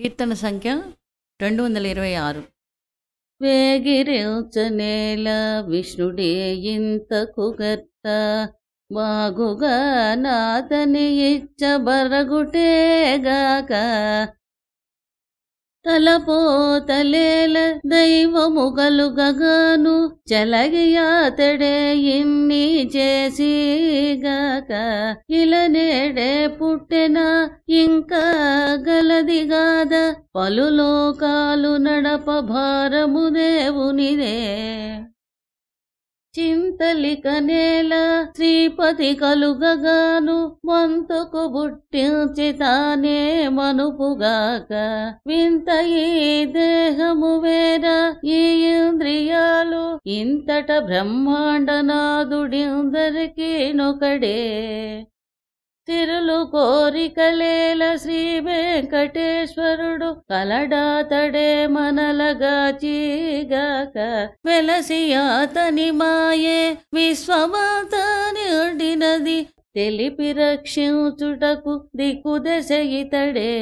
కీర్తన సంఖ్య రెండు వందల ఇరవై ఆరు. వేగిరేచనేల విష్ణుడే ఇంతకు గర్త బాగుగా నాతని ఇచ్చ బరగుటేగాక తలపోతలేల దైవము గలుగగాను చలగియాతడే ఇన్ని చేసిగాక ఇలనేడే పుట్టెన ఇంకా గలదిగాద పలు లోకాలు నడప భారము దేవునిదే. చింతలిక నేల శ్రీపతి కలుగగాను మంతుకు బుట్టించి తానే మనుపుగాక. వింత ఈ దేహము వేర ఈ ఇంద్రియాలు ఇంతట బ్రహ్మాండ నాదుడిందరికీ నొకడే. తిరులు కోరికలేల శ్రీ వెంకటేశ్వరుడు కలడాతడే మనలగాచీగాక వెలసి అతని మాయే విశ్వమాతని ఉండినది తెలిపి రక్షించుటకు దిక్కు దశ ఇతడే.